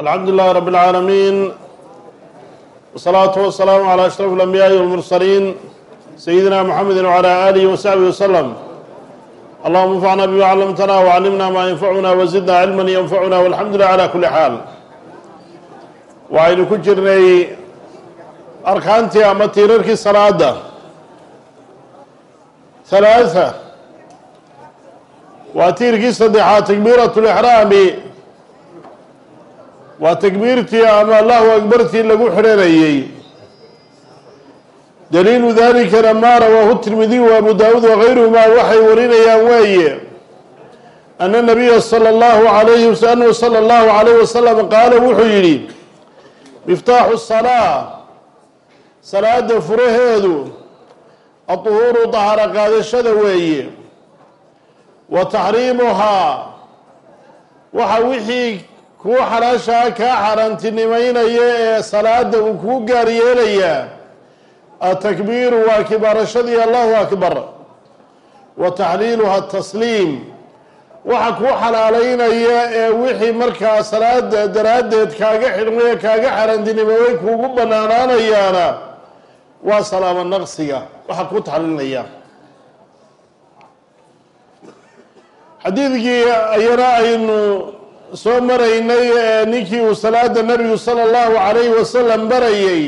alxamdu lilaahi rabi اlcaalamiin wasalaatu wasalaamu calaa ashraf alambiyaai walmursaliin sayidina muxamedi wcalaa aalihi wasaxbihi wasalam allahuma anfacna bima callamtana waclimna maa yanfacuna wazidna cilman yanfacuna walxamdu lilah cala kuli xaal waxaynu ku jirnay arkaantii ama tiirarkii salaada. Halaaa waa tiirkii saddexaad takbiirat lixraami waa takbiirtii ama allahu akbartii lagu xidhanayey. Daliilu dalikana maa rawaahu tirmidiy wa abu daawuud wagayruhumaa waxay warinayaan weeye ana nabiya sala allahu alayhi anahu sala allahu alayh wasalam qaala wuxuu yidhi miftaaxu salaa salaada furaheedu aduhuuru dahara qaadashada weeye wa taxriimuhaa waxa wixii kuu xalaashaa kaa xaaraantinimeynaya ee salaada uu kuu gaar yeelayaa atakbiiru waa kibaarashadii allahu akbar wa taxliiluha tasliim waxa kuu xalaaleynaya ee wixii markaa salaada daraaddeed kaaga xidhmay kaaga xaaraantinimeeyay kuugu banaanaanayaana waa salaamo naqsiga. Waxaa kuu taxliilinaya. Xadiidkii ayana aynu soo maraynay ee ninkii uu salaada nabigu sala allahu calayhi wasalam barayay.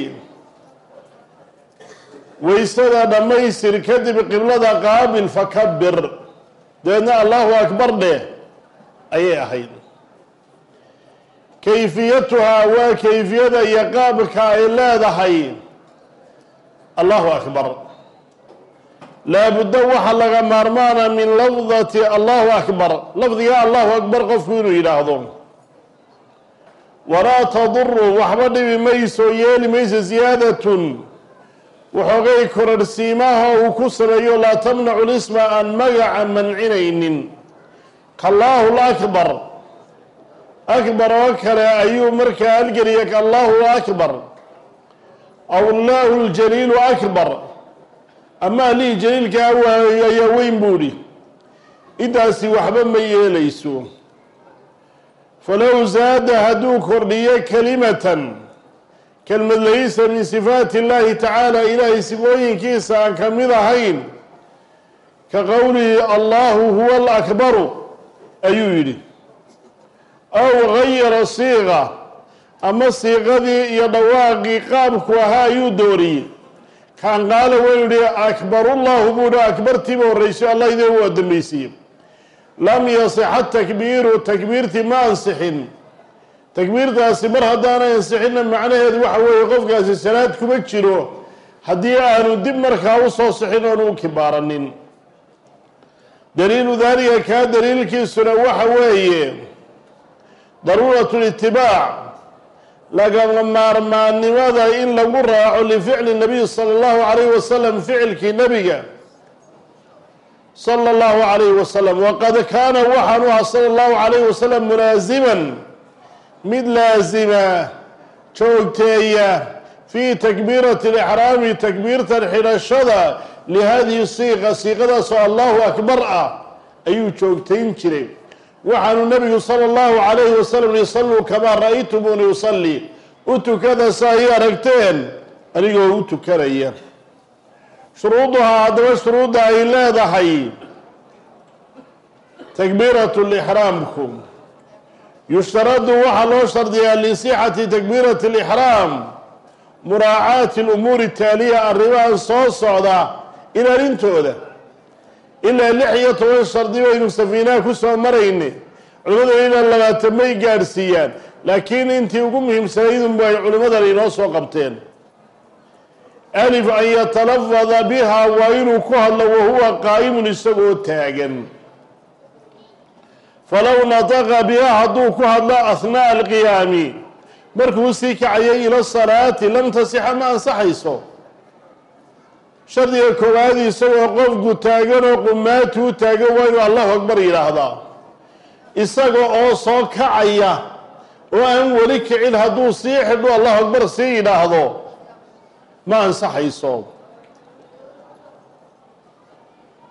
Waysada dhammaystir kadib qiblada qaabil fakabir dabeedna allahu akbar dheh ayay ahayd. Kayfiyatuhaa waa kayfiyada iyo qaabka ay leedahay. Allahu akbar laabudda waxaa laga maarmaana min lafdati allahu akbar. Lafdiga allahu akbar qofku inuu yidhaahdo. Walaa taduru waxba dhibi mayso yeeli mayso ziyaadatun. Waxoogay korarhsiimaha uu ku sameeyo laa tamnacu lisma aan magaca mancinaynin. Kallaahu lakbar akbar oo kale ayuu markaa halgeliya allahu akbar. Aw llahu ljaliilu akbar ama allihii jaliilkaa waayey ayaa weyn buudhi intaasi waxba ma yeelayso. Falow zaada hadduu kordhiyo kalimatan kelmad laysa min sifaati اllahi tacaala ilaahay sifooyinkiisa aan ka mid ahayn ka qowlihi allahu huwa alakbaru ayuu yidhi. Aw gayara siiqa ama siiqadii iyo dhawaaqii qaabku ahaa ayuu dooriyey kaan qaala wuu yihi akbarullahu buu hi akbartiiba horreysay allah idin waa dambaysiiye lam yasixa takbiiru takbiirtii ma ansixin. Takbiirtaasi mar haddaanay ansixinna macnaheedu waxa weeye qofkaasi salaad kuma jiro. Haddii aanu dib markaa u soo sixin oonu u kibaaranin. Daliilu daalika kaa daliilkiisuna waxa weeye daruuratu litibaac lagama maarmaannimada in lagu raaco lificli nabiy sala allahu calayhi wasalam ficilkii nebiga sala allahu calayhi wasalam waqad kaana waxaanu aha sala allahu calayhi wasalam mulaasiman mid laasima joogteeya fii takbiirati alixraami takbiirtan xidhashada lihadihi siiqa siiqadaasoo allahu akbar ah ayuu joogtayn jiray waxaanu nabigu sala allahu calayhi wasalam yusalluu kamaa ra'aytumuuni usalli. U tukada sa ay aragteen. Anigoo u tukanaya. Shuruuduhaa haddaba shuruudda ay leedahay. Takbiiratu lixraamku yushtaradu waxaa loo shardiyaa lisixati takbiirati alixraam muraacaati lumuuri taaliya arrimahan soo socda ilaalintooda ilaa lix iyo toban shardi baynu safiinaha ku soo marayne culimmadu ilaa labaatan may gaadhsiiyaan laakiin intii ugu muhiimsanaydunbu ay culimmadan inoo soo qabteen. Alif an yatalafada biha waa inuu ku hadlo wahuwa qaa'imun isagoo taagan. Falow nataqa biha hadduu ku hadlo ahnaa'a alqiyaami markuu sii kacayay ila salaati lam tasixa ma ansaxayso shardiga koowaad isagoo qofku taaganoo qumaati u taagan waa inuu allahu akbar yidhaahdaa isaga oo soo kacaya oo aan weli kicin hadduu sii xidho allahu akbar sii yidhaahdo ma ansaxayso.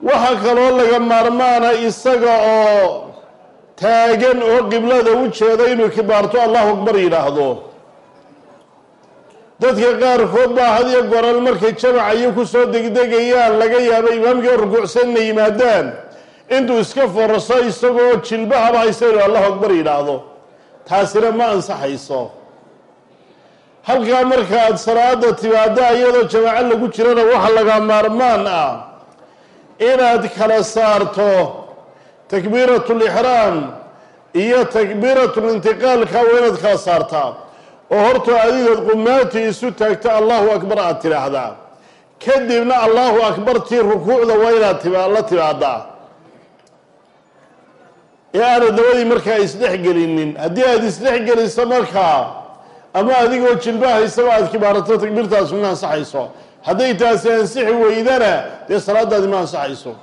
Waxaa kaloo laga maarmaana isaga oo taagan oo qiblada u jeeda inuu kibaarto allahu akbar yidhaahdo dadka qaarkood baa hadiyo goral markay jamacayo ku soo degdegayaan laga yaaba imaamkii rukuucsan inay yimaadaan. Intuu iska forso isagoo jilbahaba haysta inuu allahu akbar yidhaahdo. Taasina ma ansaxayso. Halkaa marka aada salaada timaada iyadoo jamaaco lagu jirana waxa laga maarmaan ah inaad kala saarto takbiirat lixraam iyo takbiirat lintiqaalka waa inaad kala saartaa oo horta adigood qumaati isu taagta allahu akbar aada tidhaahdaa. Kadibna allahu akbartii rukuucda waa inaad la timaadaa ee aana dabadii markaa isdhexgelinin haddii aada isdhexgeliso markaa ama adigoo jilbahaysaba aada kibaarato takbiirtaas ma ansaxayso. Hadday taasi ansixi weydana dee salaadaadi ma ansaxayso.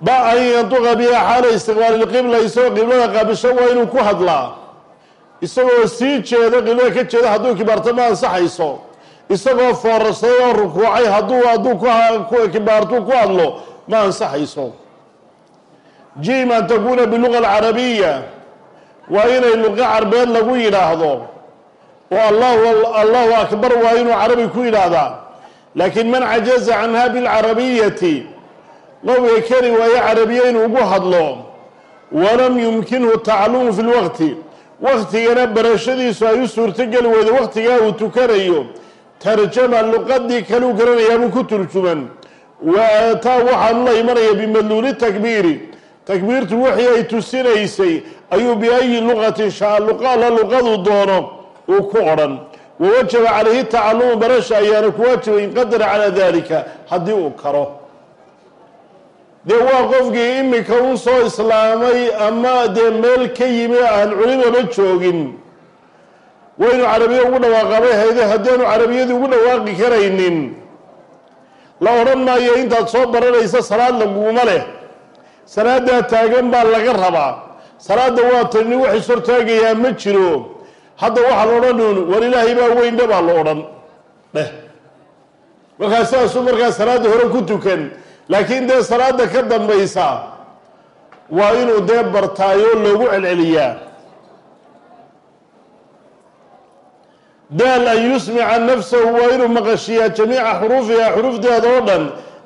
Ba an yanduqa biha xaala istiqbaali lqibla isagoo qiblada qaabisho waa inuu ku hadlaa isagoo sii jeeda qiblada ka jeeda hadduu kibaarto ma ansaxayso. Isagoo foorarsaday oo rukuucay hadduu hadduu kibaartuu ku hadlo ma ansaxayso. Jim an takuuna biluga alcarabiya. Waa inay luqa carbeed lagu yidhaahdo. Oo allahu allahu akbar waa inuu carabi ku yidhaahdaa. Laakiin man cajaza canha bilcarabiyati qofka keli waayo carabiya inuu ugu hadlo. Walam yumkinhu taclumu fi lwaqti waktigana barashadiisu ay u suurtogeli weydo waktigaa uu tukanayo. Tarjama luqadii kaleu garanayaabuu ku turjuman. Wa aataa waxaanu la imanaya bimadluuli takbiiri. Takbiirtu wixii ay tusinaysay ayuu biayi luqatin shaa luqala luqadu doono uu ku odhan. Wawajaba calayhi tacalumu barasha ayaana ku waajibay in qadara calaa dalika haddii uu karo dee waa qofkii imika un soo islaamay ama dee meel ka yimi aan culimaba joogin? Waynu carabiya ugu dhawaaqabay hayde haddaanu carabiyadii ugu dhawaaqi karaynin. La odhan maayo intaad soo baranaysa salaad laguma leh. Salaadaa taagan baa laga rabaa. Salaada waa tani wax is hortaagayaa ma jiro. Hadda waxaa la odhanuun war ilaahay baa weynna baa la odhan. Dheh. Markaa sidaasuu markaa salaada hore ku tukan laakiin dee salaada ka dambaysa waa inuu dee bartaayoo loogu celceliyaa. Daal an yusmica nafsahu waa inuu maqashiyaa jamiica xuruufiha xuruufteeda oo dhan.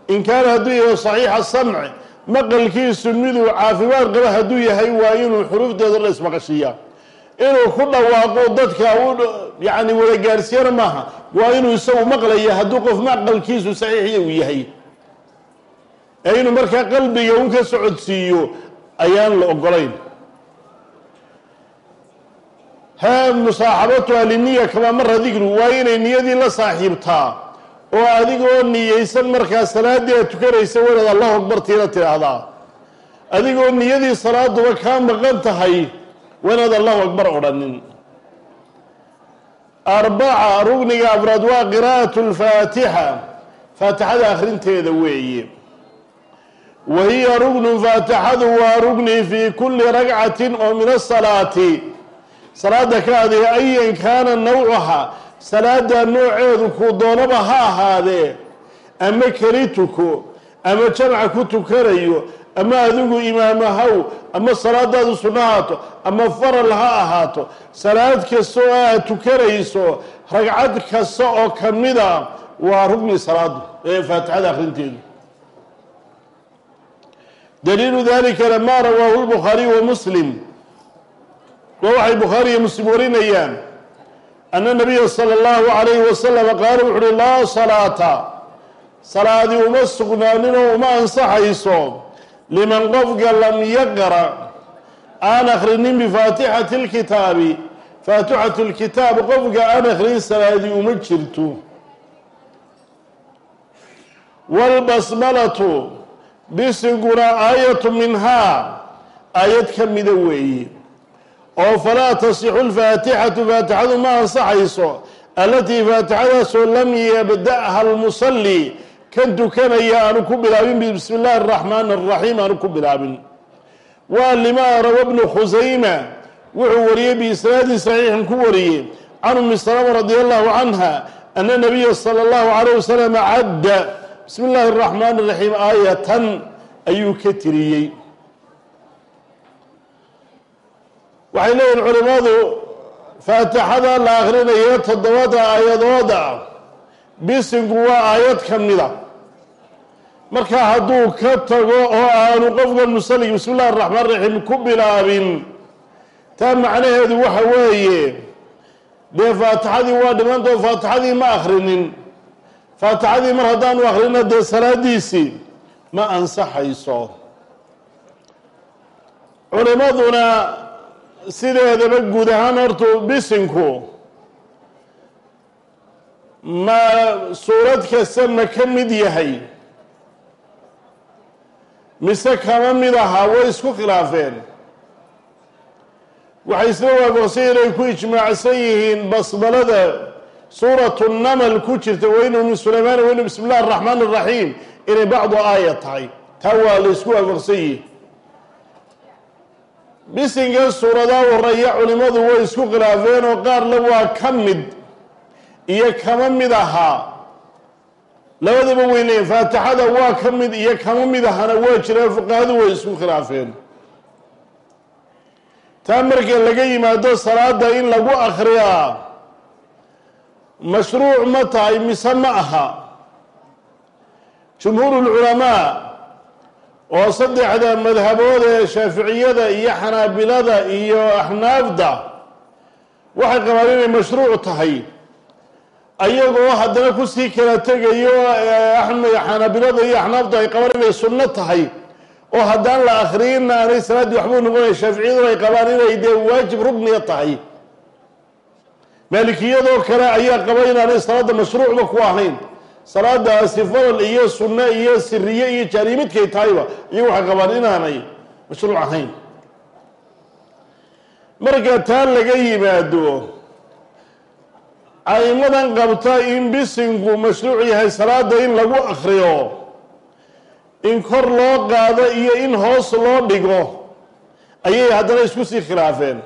In kaana hadduu yahay saxiixa samc maqalkiisu miduu caafimaad qaba hadduu yahay waa inuu xuruufteeda o dhan ismaqashiyaa. Inuu ku dhawaaqo dadka u yacni wada gaarsiiyana maaha. Waa inuu isagu maqlaya hadduu qof maqalkiisu saxiixiya uu yahay ee inuu markaa qalbiga un ka socodsiiyo ayaan la ogolayn ha musaaxabatuha liniya kamaa mara dikru waa inay niyadii la saaxiibtaa oo adigoo niyeysan markaa salaaddii aad tukanaysa wanaad allahu akbar tiina tidhaahdaa. Adigoo niyadii salaaduba kaa maqan tahay wanaad allahu akbar odhanin. Arbaca rugniga afraad waa qiraa'atu lfaatixa faatixada akhrinteeda weeye wa hiya rugnun faatixadu waa rugni fii kulli ragcatin oo min asalaati salaada ka adaya ayan kaana nawcuha salaada nooceedu kuu doonaba ha ahaadee ama keli tuko ama jamca ku tukanayo ama adigu imaamahaw ama salaadaadu sunno haato ama faral ha ahaato salaad kasta oo aad tukanayso ragcad kasta oo ka mida waa rugni salaadu ee faatixada akhrinteedu daliilu dalikana maa rawaahu lbukhaariyu wa muslim. Waa waxay bukhaari iyo muslim warinayaan. Ana nabiya sala allahu calayhi wasalama qaala wuxu uhi laa salaata. Salaadi uma sugnaaninoo uma ansaxayso. Liman qofka lam yaqra aan akhrinin bifaatixati lkitaabi faatixatu lkitaab qofka aan akhrin salaadi uma jirto. Waalbasmalatu bisiguna aayatu minhaa aayad ka mida weeye oo falaa tasixu lfaatixatu faatixadu ma ansaxayso. Allatii faatixadaasoo lam yabda'ha almusalli. Kan tukanaya aanu ku bilaabin bismi illaahi araxmaani araxiim aanu ku bilaabin. Waa limaa rawa bnu khusayma wuxuu wariyey biisnaadin saxiixin ku wariyey. Can umi salama radi allahu canha ana nabiya sala allahu calayh wasalam cadda bismi illaahi araxmaani araxiim aayatan ayuu ka tiriyey. Waxay leeyihiin culimmadu faatixada la akhrinayo toddobada aayadooda bisinku waa aayad ka mida marka hadduu ka tago oo aanu qofkan musallig bismi illahi araxmaan raxiim ku bilaabin taa macnaheedu waxa weeye dee faatixadii waa dhimantao faatixadii ma akhrinin faatixadii mar haddaanu akhrina dee salaadiisii ma ansaxayso. Culimaduna sideedaba guud ahaan hortu bisinku ma suurad kasta ma ka mid yahay. Mise kama mid ahaa way isku khilaafeen. Waxay isla waafaqsan inay ku ijmaacsan yihiin basmalada suuratu namal ku jirta weynu min sulaymaan weynu bismi illahi araxmaan araxiim inay bacdu aaya tahay. Taa waa la isku waafaqsan yihiin bisinka suuradaa horreeya culimmadu way isku khilaafeen oo qaarna waa ka mid iyo kama mid ahaa labadaba weyneyn faatixada waa ka mid iyo kama mid ahana waa jiraan fuqahadu way isku khilaafeen. Taa marka laga yimaado salaada in lagu akhriyaa mashruuc ma tahay mise ma aha jumhuur lculamaa oo saddexda madhabood ee shaaficiyada iyo xanaabilada iyo axnaafda waxay qabaan inay mashruuc tahay ayagoo haddana ku sii kala tegayo xanaabilada iyo axnaafdu ay qabaan inay sunno tahay oo haddaan la akhriyinna aanay salaaddii waxbuu noqonaya shaaficiyaduna ay qabaan inay dee waajib rugniya tahay maalikiyadoo kale ayaa qaba inaanay salaadda mashruucba ku ahayn. Salaadaasi faral iyo sunno iyo siriye iyo jaariye midkay tahayba iyagu waxay qabaan inaanay mashruuc ahayn. Marka taa laga yimaado a'imadan qabta in bisinku mashruuc yahay salaada in lagu akriyo in kor loo qaado iyo in hoos loo dhigo ayay haddana isku sii khilaafeen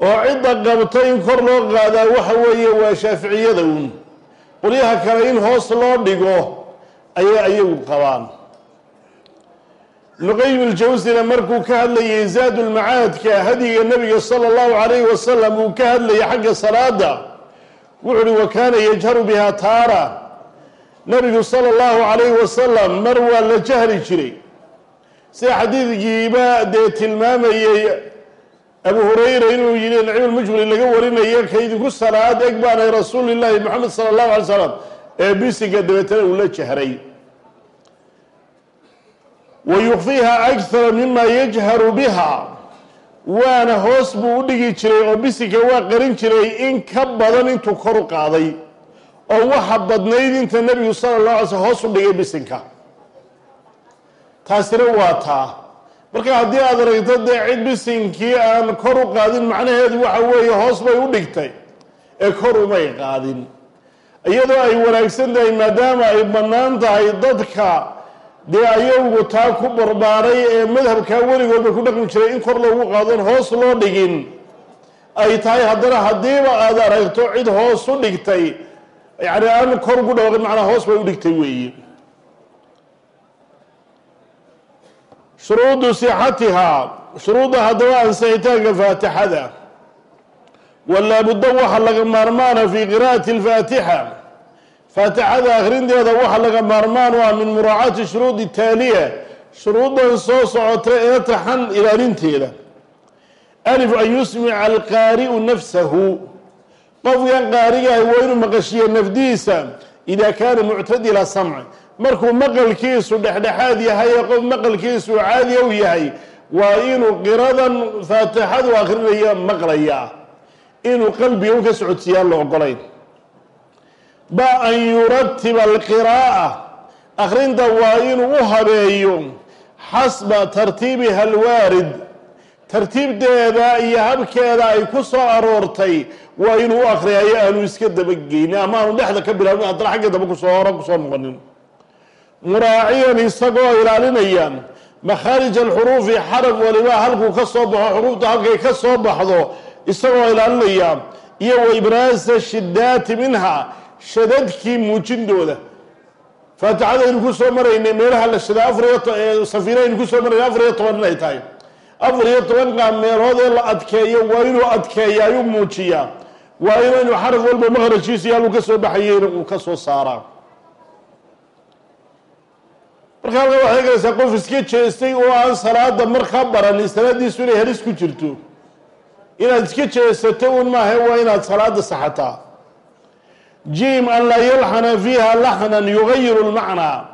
oo cidda qabta in kor loo qaadaa waxa weeye waa shaaficiyada uun. Qolyaha kale in hoos loo dhigo ayay ayagu qabaan. Ibnu qayim markuu ka hadlayay zaad ulmacaadka hadiga nabiga sala allahu calayhi wasalam uu ka hadlayay xagga salaada wuxu uhi wa kaana yajharu biha taara? Nabigu sala allahu calayhi wasalam mar waa la jahri jiray. Sida xadiidkiiba dee tilmaamayey abu hurayra inuu yihi nacim lmujbri laga warinayo ka idinku salaad eg baanay rasuulillahi moxamed sala allahu alay slam ee bisiga dabeetana uu la jahray. Wa yukfiha akthara mima yajharu biha. Waana hoos buu u dhigi jiray oo bisinka waa qarin jiray in ka badan intuu kor u qaaday. Oo waxa badnayd inta nebigu sala llahu alay slm hoos u dhigay bisinka. Taasina waa taa marka haddii aad aragto dee cid bisinkii aan kor u qaadin macnaheedu waxa weeye hoos bay u dhigtay ee kor umay qaadin. Iyadoo ay wanaagsan tahay maadaama ay bannaan tahay dadka dee ayagu taa ku barbaaray ee madhabkaa weligoodba ku dhaqmi jiray in kor loogu qaadon hoos loo dhigin. Ay tahay haddana haddiiba aad aragto cid hoos u dhigtay yacni aan kor ugu dhawaaqin macnaa hoos bay u dhigtay weeye shuruudu sixatihaa shuruudda haddaba ansixitaanka faatixada walaabudda waxa laga maarmaana fii qiraa'ati alfaatixa faatixada akhrinteeda waxa laga maarmaan u ah min muraacaati shuruudi taaliya shuruuddan soo socota ee taxan ilaalinteeda alif an yusmica alqaari'u nafsahu qofkan qaarigaah waa inuu maqashiyo nafdiisa idaa kaana muctadila samc markuu maqalkiisu dhexdhexaad yahay ee qof maqalkiisu caadiya u yahay waa inuu qiradan faatixadu akrinaya maqlaya inuu qalbiga u ka socodsiiyaan la ogolayn ba an yuratiba alqiraa'a akhrinta waa inuu u habeeyo xasba tartiibiha alwaarid tartiibteeda iyo habkeeda ay ku soo aroortay waa inuu u akriyayo aanu iska dabageynin ama aanu dhexda ka bilaabin haddana xagga dambe ku soo hore ku soo noqonin muraaciyan isagoo ilaalinaya makhaarij alxuruufi xaraf waliba halkuu ka soo baxo xuruufta halkay ka soo baxdo isagoo ilaalinaya. Iyo wa ibraasa shidaati minha shadadkii muujindooda faatixada aynu ku soo maraynay meelaha la shada afariyo safiina aynu ku soo maraynay afar iyo toban inay tahay. Afar iyo tobanka meelood ee la adkeeyo waa inuu adkeeya ayuu muujiyaa. Waa inaynu xaraf walba maqrajkiisa yaaluu ka soo baxayeyna uu ka soo saaraa marka halkaa waxay galaysaa qof iska jeestay oo aan salaada markaa baranin salaadiisu inay halis ku jirto. Inaad iska jeesato un maaha waa inaad salaada saxataa. Jim an laa yalxana fiiha laxnan yugayiru lmacnaa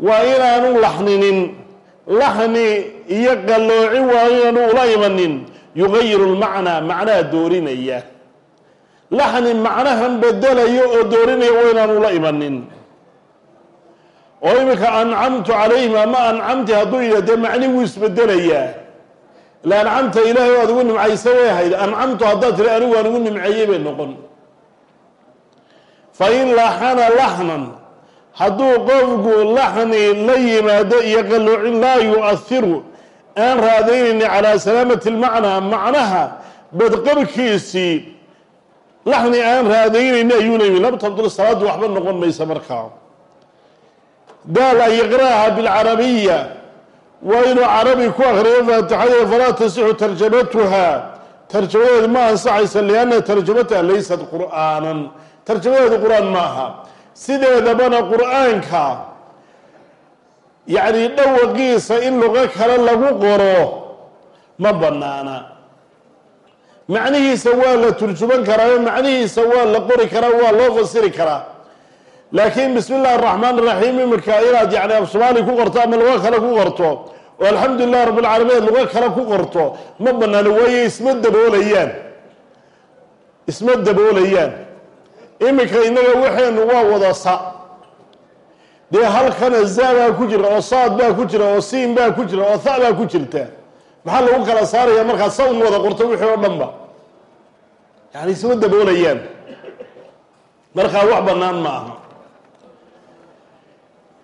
waa inaanu laxninin. Laxni iyo qallooci waa inaanu ula imanin. Yugayiru lmacnaa macnaha doorinaya. Laxni macnahan bedelayo oo doorinaya waa inaanu ula imanin oo iminka ancamtu calayhim ama ancamti hadduu yidhah dee macni wuu isbedelayaa ila ancamta ilaahay o ad ugu nimcaysa way ahayd. Ancamtu haddaad tiri anigu aan ugu nimceeyey bay noqon. Fa in laxana laxnan hadduu qofku laxni la yimaado iyo qalloocin laa yu-ahiru aan raadaynayni calaa salaamati lmacnaa macnaha badqabkiisii laxni aan raadaynayni ayuu leeyihi lam tabdul salaaddu waxba noqon maysa markaa daal an yaqra'aha bilcarabiya waa inuu carabi ku akriyo faatixada falaa tasixu tarjamatuha. Tarjamadeedu ma ansaxaysa lianna tarjamataha laysat qur'aanan. Tarjamadeedu qur'aan ma aha. Sideedabana qur'aanka yacni dhawaqiisa in luqo kale lagu qoro ma banaana macnihiisa waa la turjuman karaa macnihiisa waa la qori karaa waa loo fasiri karaa laakiin bismi illahi araxmaan iraxiim iminka inaad yani af soomaali ku qorto ama lugo kale ku qorto oo alxamdu lilahi rabbi alcaalamiin lugo kale ku qorto ma banaano waayo isma daboolayaan. Isma daboolayaan. Iminka innaga waxaynu waa wada sa. Dee halkana za baa ku jira oo saad baa ku jira oo siin baa ku jira oo tha baa ku jirta. Maxaa lagu kala saaraya markaad sa un wada qorto wixii oo dhan ba? Yani isma daboolayaan. Markaa wax bannaan ma aha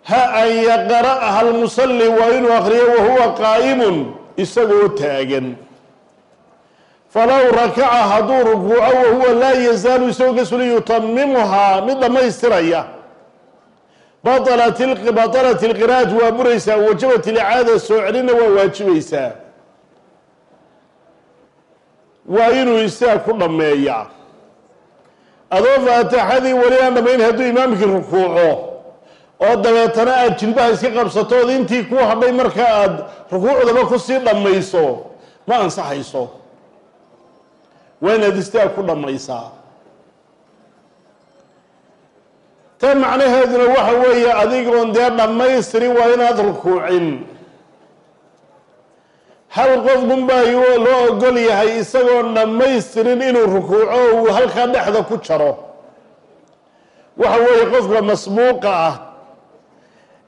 ha an yaqra'ha almusalli waa inuu akriyo wahuwa qaa'imun isagoo taagan. Falow rakaca hadduu rukuuco wahuwa laa yazaalu isagoo ka suli yutamimuhaa mid dhammaystiraya. Batalat ilqiraa'atu waa buraysaa wajabat ilcaada soo celina waa waajibaysaa waa inuu isaga ku dhammeeyaa. Adoo faatixadii weli aan dhammayn hadduu imaamkii rukuuco oo dabeetana aada jilbaha iska qabsato ood intii ku hadhay marka aada rukuucdaba ku sii dhammayso ma ansaxayso. Waa inaad istaag ku dhammaysaa. Ta macnaheeduna waxa weeye adigoon dee dhammaystirin waa inaad rukuucin. Hal qofkun baa loo ogol yahay isagoon dhammaystirin inuu rukuuco uu halkaa dhexda ku jaro. Waxa weeye qofka masbuuqa ah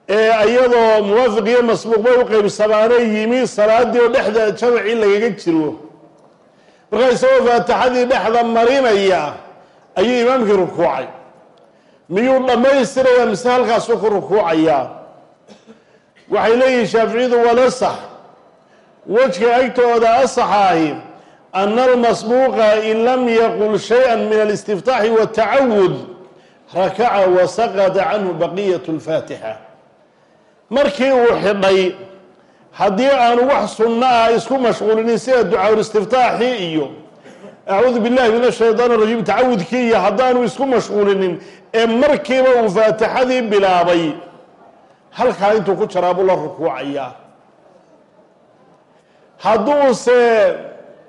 ee iyadoo muwaafiq iyo masbuuq bay u qeybsamaanay yimi salaadii oo dhexda jamacii lagaga jiro. Markaa isagoo faatixadii dhexda marinaya ayuu imaamkii rukuucay. Miyuu dhammaystirayaa mise halkaasuu ku rukuucayaa? Waxay leeyihiin shaaficiyadu walasax wejka agtooda asaxaahi ana almasbuuqa in lam yaqul shayئa min alistiftaaxi waatacawud rakaca wasaqada canhu baqiyat اlfaatixa markii uu xidhay haddii aanu wax sunno ah isku mashquulinin sida ducaaul-istiftaaxii iyo acuudu billahi min ashaytaan arajiim tacawudkii iyo haddaanu isku mashquulinin ee markiiba uu faatixadii bilaabay halkaa intuu ku jaraa buu la rukuucayaa hadduuse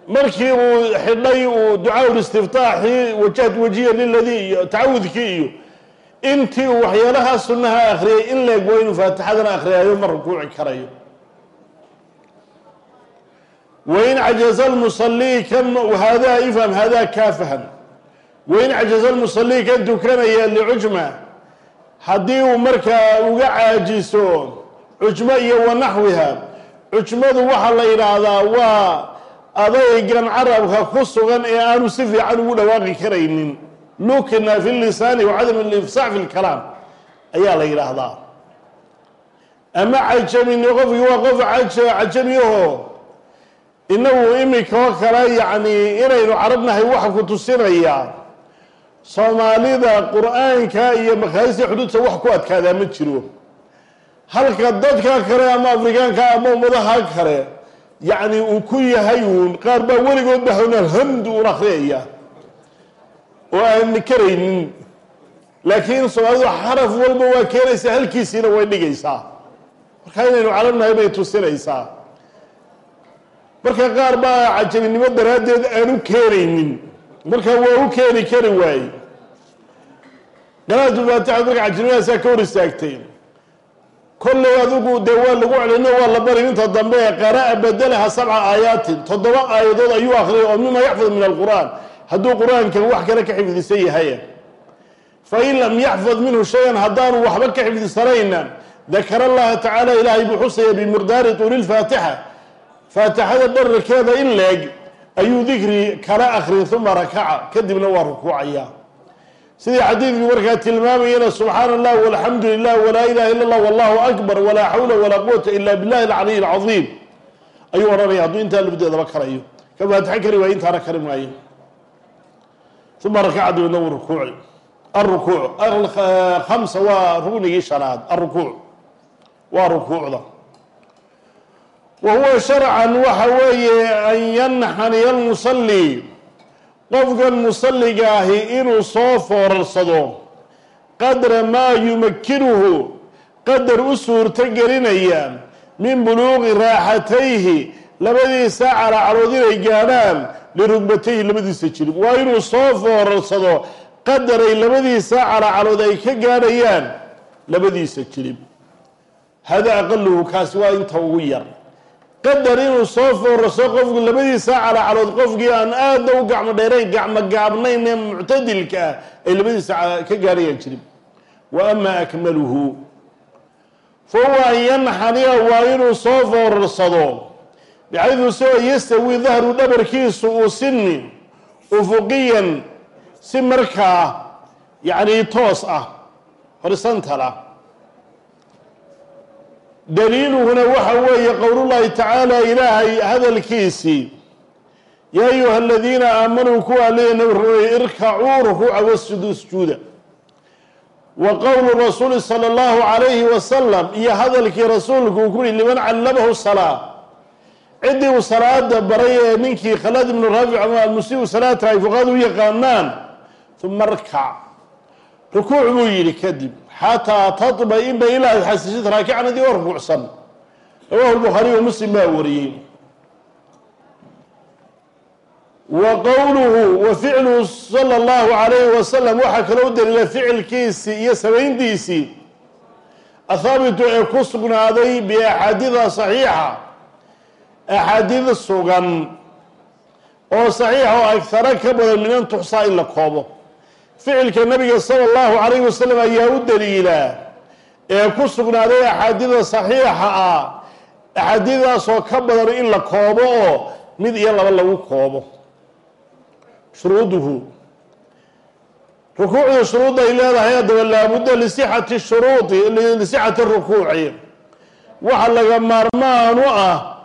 markii uu xidhay uu ducaaul-istiftaaxii wajahad wajiya liladii iyo tacawudkii iyo intii uu waxyaalahaa sunnaha akhriyay in leeg waa inuu faatixadana akhriyaayo ma rukuuci karayo. Wain cajaza lmusalii kan haadaa ifham haadaa kaa faham wain cajaza lmusalii kan tukanaya licujma haddii uu markaa uga caajiso cujmo iyo wanaxwiha cujmadu waxaa la yidhaahdaa waa adaygan carabka ku sugan ee aanu si fiican ugu dhawaaqi karaynin lukna fi lisaani wacadam alifsax fi lkalaam ayaa la yidhaahdaa. Ama cajamini qofkii waa qof cajamiyaho inagu imika kale yacni inaynu carabnahay waxa ku tusinayaa soomaalida qur'aanka iyo makaasida xuduudta wax ku adkaadaa ma jiro. Halka dadka kale ama afrikaanka ama ummadaha kale yacni uu ku yahay uun qaar baa weligood bahon alhamdu un akhriyaya oo aan karaynin. Laakiin soomaalidu xaraf walba waa keenaysaa halkiisiina way dhigaysaa. Marka inaynu calamnahay bay tusinaysaa. Marka qaar baa cajabinimo daraaddeed aan u keenaynin. Marka waa u keeni kari waaye qanaatu faatixad marka cajabnimadaasa ka hor istaagtay. Kollay adigu dee waa lagu celino waa la bari inta dambe ee qara'a badalaha sabca aayaatin toddoba aayadood ayuu akhriyay oo mima yaxfad min alqur'aan hadduu qur'aankan wax kale ka xifdisan yahay. Fain lam yaxfad minhu shay-an haddaanu waxba ka xifdisanayna dakara allaha tacaala ilaahay buu xusaya bimiqdaari tuuli lfaatixa faatixada dhararkeeda in leeg ayuu dikri kala akhrin uma rakaca. Kadibna waa rukuucaya. Sidii xadiidkii markaa tilmaamayana subxaana allah walxamdu lilah walaa ilaha illa allah wallahu akbar walaa xawla walaa quwata ila billahi alcaliy alcadiim ayuu odhanaya hadduu intaa lafdeedaba karayo. Ka faatixo kari waayo intaana kari maayo uma rakaca dabeedna wuu rukuuci alrukuuc khamsa waa rugnigii shanaad alrukuuc waa rukuucda wa huwa sharcan waxa weeye an yanxaniya almusalli qofkan musalliga ahi inuu soo foorarsado qadra maa yumakinuhu qadar u suurto gelinaya min buluuqi raaxatayhi labadiisa calacalood inay gaadhaan lirugbatayhi labadiisa jilib. Waa inuu soo foorarsado qadaray labadiisa calacalood ay ka gaadhayaan labadiisa jilib. Hada aqaluhu kaasi waa inta ugu yar. Qadar inuu soo foorarso qofku labadiisa calacalood qofkii aan aadna u gacmo dheerayn gacmo gaabnayn ee muctadilka ah ay labadiisa ka gaadhayaan jilib. Wa ama akmaluhu fa huwa an yanxaniya waa inuu soo foorarsado bixaydu soo yastawi dahru dhabarkiisu uu sinni ufuqiyan si markaa yacni toos ah horisantala daliiluhuna waxa weeye qowlullahi tacaala ilaahay hadalkiisii yaa ayuha aladiina aamanuu kuwa alliya nabi rumeeye irkacuu rukuuca wasjuduu sujuuda wa qowlu rasuuli sala allahu calayhi wasalam iyo hadalkii rasuulku uu ku yihi liman callamahu salaa ciddii uu salaada baray ee ninkii khalad ibnu raafic ama almusiibu salaata ay fuqaadu u yaqaanaan uma arkac rukuuc buu yidhi kadib xataa tatma-ina ilaa ad xasiisid raakican adii oo rukuucsan rawahu lbukhaariy wa muslim baa wariyey. Wa qowluhu wa ficluhu sala allahu calayhi wasalam waxaa kaloo daliila ficilkiisii iyo samayntiisii athaabitu ee ku sugnaaday biaxaadiida saxiixa axaadiid sugan oo saxiixa oo agtara ka badan min an tuxsaa in la koobo ficilka nabiga sala allahu calayhi wasalam ayaa u daliila ee ku sugnaaday axaadiida saxiixa ah axaadiidaasoo ka badan in la koobo oo mid iyo laba lagu koobo shuruuduhu rukuucda shuruudda ay leedahay haddaba laabudda lisixati shuruudi lisixati rukuuci waxa laga maarmaan u ah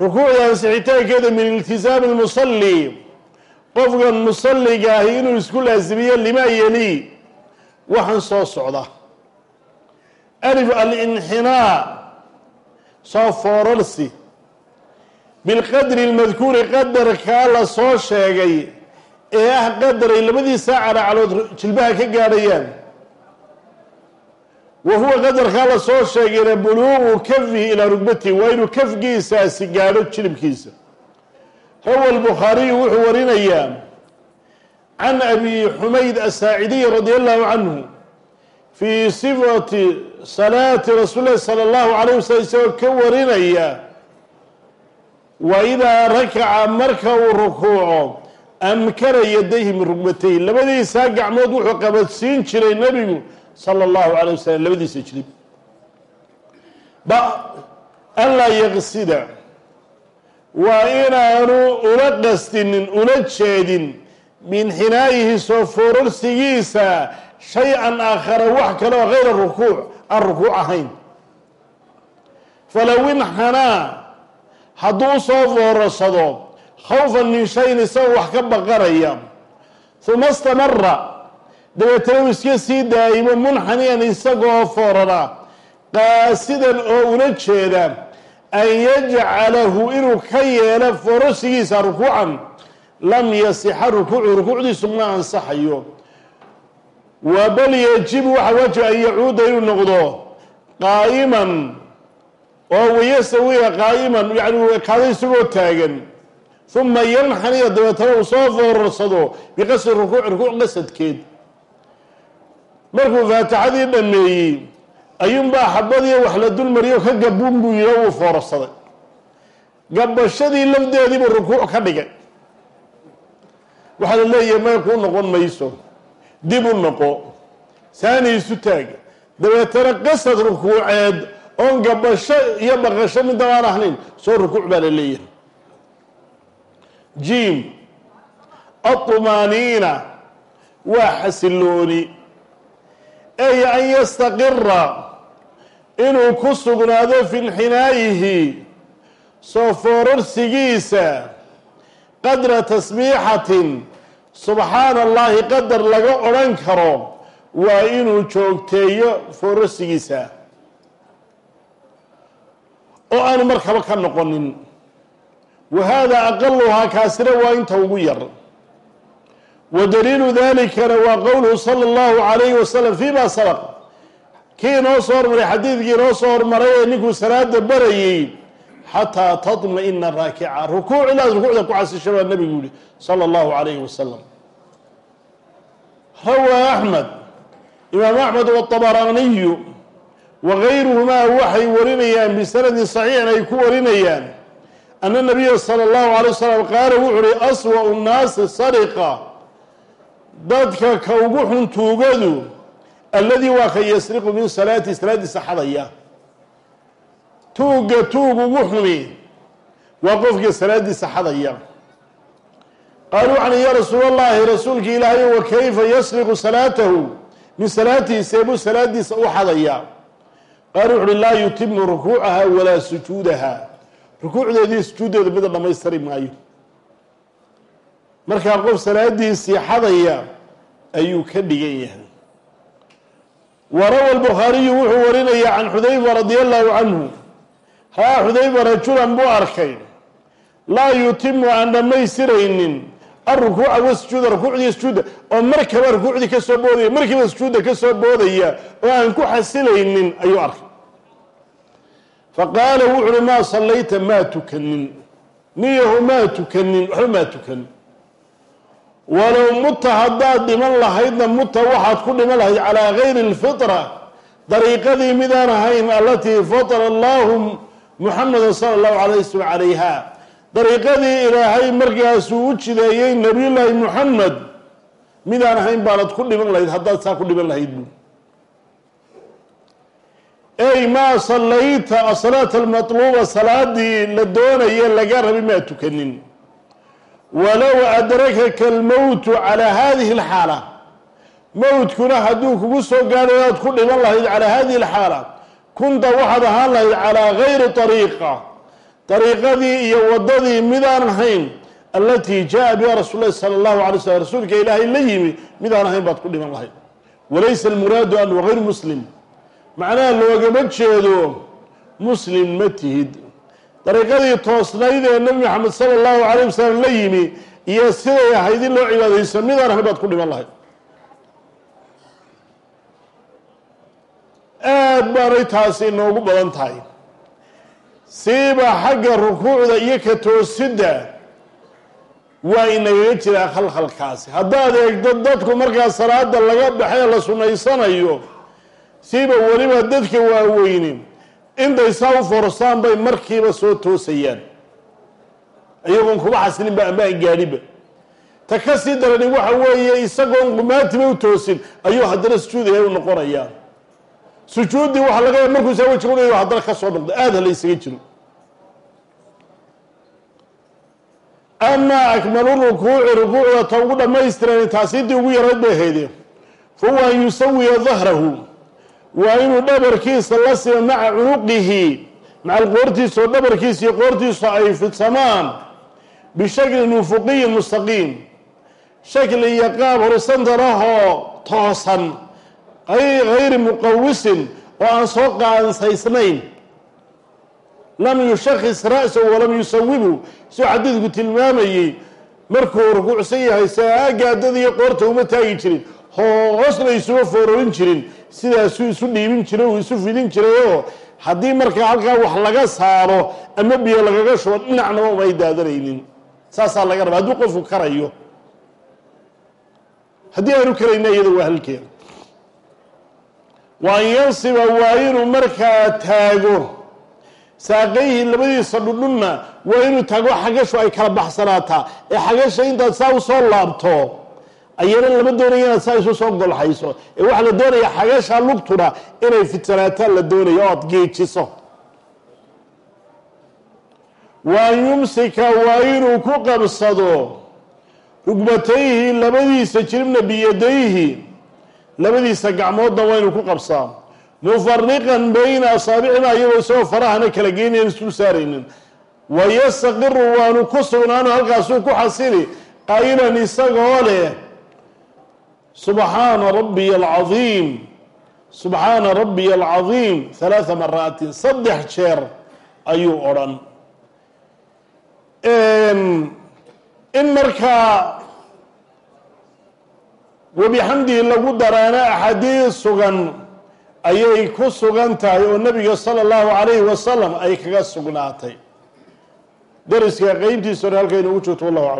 rukuucda ansixitaankeeda min iltisaami lmusalli qofkan musalliga ahi inuu isku laasimiyo lima yeli waxaan soo socda. Alif alinxinaa soo foorarsi bilqadri lmadkuuri qadarkaa la soo sheegay ee ah qadaray labadiisa calacalood jilbaha ka gaadhayaan wa huwa qadarkaa la soo sheegayna buluuqu kafihi ilaa rugbatihi waa inuu kafgiisaasi gaadho jilibkiisa. Rawa albukhaariyu wuxuu warinayaa can abi xumayd asaacidiy radi allahu canhu fii sifati salaati rasuuli lahi sala allahu calayh wasalam isagoo ka warinaya wa idaa rakaca marka uu rukuuco amkana yadayhi min rugbatayhi labadiisaa gacmood wuxuu qabadsiin jiray nebigu sala allahu calayh wasalam labadiisa jilib anlaa yaqsida waa inaanu ula qastinin ula jeedin biinxinaayihi soo foorarsigiisa shay-an aakhara wax kale oo hayra rukuuc aan rukuuc ahayn. Falow inxanaa hadduu u soo foorarsado khawfan min shayin isagoo wax ka baqanaya. Uma istamara dabeetana uu iska sii daa'imo munxaniyan isagoo foorara. Qaasidan oo ula jeeda an yajcalahu inuu ka yeelo forosigiisa rukuucan lam yasixa rukuucu rukuucdiisu ma ansaxayo. Wa bal yajibu waxaa waajib an yacuuda inuu noqdo qaa'iman oo wayasawiya qaa'iman yani kaada isagoo taagan. Uma yanxaniya dabeetana uu soo foorarsado biqasdi rukuuc rukuuc qasadkeed markuu faatixadii dhameeyey ayuunbaa xabadiiyo wax la dulmariyo ka gabuun buu yidhi wuu foorarsaday. Gabashadii lafdeediibuu rukuuc ka dhigay. Waxaa la leeyahay may kuu noqon mayso dib u noqo saani isu taag dabeetana qasad rukuuceed oon gabasho iyo baqasho midaba aan ahnayn soo rukuuc baa la leeyahay. Jim aطumaaniina waa xasilooni ay an yastaqira inuu ku sugnaado fi inxinaayihi soo foorarsigiisa qadra tasbiixatin subxaana allahi qadar laga odhan karo waa inuu joogteeyo foorarsigiisa. Oo aanu markaba ka noqonin wa hada aqaluhaa kaasina waa inta ugu yar daliilu dalikana waa qowluhu sala allahu alayhi wasalam fi ma sabaq kii inoo soo hormaray xadiidkii inoo soo hormaray ee ninkuu salaada barayey xataa taطma-ina raakica rukuuc ilaad rukuucda ku xasisha baa nabigu yihi sala allahu alayhi wasalam rawaa axmed imaam axmed waطabaraaniyu wagayruhumaa waxay warinayaan bisanadin saxiixin ay ku warinayaan ana nabiya sala allahu alay wasalam qaala wuxu uhi aswau nnaasi sariqa dadka ka ugu xun tuugadu alladii waa ka yasriqu min salaati salaadiisa xadaya tuugga tuug ugu xumi waa qofka salaadiisa xadaya qaaluu waxani ya rasuul allahi rasuulki ilaahay wa kayfa yasriqu salaatahu? Min salaatihi seebuu salaadiisa u xadaya. Qaala wuxu uhi laa yutimu rukuucaha walaa sujuudaha rukuucdeedii sujuuddeeda mida dhammaystiri maayo markaa qof salaadiisii xadaya ayuu ka dhigan yahay. Warawa lbukhaariyu wuxuu warinaya can xudayfa radia allahu canhu raa xudayfa rajulan buu arkay. Laa yutimu aan dhammaystiraynin alrukuuca wasujuuda rukuucdii sujuudda oo markaba rukuucdii ka soo boodaya markiiba sujuudda ka soo boodaya oo aan ku xasilaynin ayuu arkay. Faqaala wuxu uhi maa sallayta maa tukanin niyahu maa tukanin waxba maa tukan walow muta haddaad dhiman lahaydna muta waxaad ku dhiman lahayd calaa gayri اlfitra dariiqadii midaan ahayn alatii fatara allahu muxameda sala allahu alayh waslm calayha dariiqadii ilaahay markaasuu u jideeyey nabiyullaahi muxamed midaan ahayn baanad ku dhiman lahayd haddaad saa ku dhiman lahayd bu ey maa sallayta asalaata almatluuba salaadii la doonaye laga rabi maa tukanin walow adrakaka almowtu calaa hadihi alxaala mowtkuna hadduu kugu soo gaadhay aad ku dhiman lahayd calaa hadihi alxaala kunta waxaad ahaan lahayd calaa gayri ariiqa dariiqadii iyo waddadii midaan ahayn alatii jaa biha rasuul lahi sala allahu alay slm rasuulka ilaahay la yimi midaan ahayn baad ku dhiman lahayd. walaysa almuraadu an wagayr muslim macnaha loogama jeedo muslim ma tihid dariiqadii toosnayd ee nebi maxamed sala allahu alayh wasalam la yimi iyo siday ahayd in loo cibaadayso midaan ahayn baad ku dhiman lahayd. Aad baanay taasi inoogu badan tahay. Siiba xagga rukuucda iyo ka toosidda waa inagaga jiraa khalkhalkaasi haddaad eegto dadku markaa salaada laga baxay la sunaysanayo siiba weliba dadka waaweyni intay saa u forsaan bay markiiba soo toosayaan. Iyagoon kuma xasilinba amaan gaadhiba ta ka sii darani waxa weeye isagoon qumaatiba u toosin ayuu haddana sujuudaya u noqonayaa sujuuddii waxa laga ya markuu saa wejiga udhayo haddana ka soo noqda aada hala ysaga jiro. Amaa akmalu rukuuci rukuucda ta ugu dhammaystiran taasiintii ugu yarayd bay hayde fahuwa an yusawiya dahrahu waa inuu dhabarkiisa la simo maca cunuqihi. Maca qoortiisa oo dhabarkiisa iyo qoortiisa ay fidsamaan. Bishaklin ufuqiyin mustaqiim. Shakli iyo qaab horisantarahoo toosan. Hayri muqawisin oo aan soo qaansaysnayn. Lam yushakis ra'sahu walam yusawibu. Siduu xadiidku tilmaamayey. Markuu rukuucsan yahay saagaadadiiyo qoorta uma taagi jirin hoosna isuma foororin jirin. Sidaasuu isu dhiibin jiray uu isu fidin jirayoo haddii markaa halkaa wax laga saaro ama biyo lagaga shubo dhinacnaba umay daadanaynin. Saasaa laga raba hadduu qofku karayo haddii aanu karayna iyada waa halkeeda wa an yansiba waa inuu markaa taago. Saaqayhi labadiisa dhudhunna waa inuu taago xagashu ay kala baxsanaataa. Ee xagasha intaad saa u soo laabto ayana lama doonaya inaad saa isu soo golxayso ee waxaa la doonaya xagasha lugtuna inay fidsanaataan la doonaya oo aad geejiso. Wa an yumsika waa inuu ku qabsado rugbatayhi labadiisa jiribna biyadayhi labadiisa gacmoodna waa inuu ku qabsaa. Mufariqan bayna asaabicina iyagoo isagoo farahana kala geynayan isdul saaraynin. Wayastaqiru waanu ku sugnaano halkaasuu ku xasili qaa'ilan isagoo leh subxaana rabbiya alcadiim subxaana rabbiya alcadiim halaatha maraatin saddex jeer ayuu odhan. In markaa wabixamdihi lagu daraana axaadiis sugan ayay ku sugan tahay oo nabiga sala allahu calayhi wasalam ay kaga sugnaatay. Dariska qeybtiisa hore halkaynu ugu joogto wallahu aclam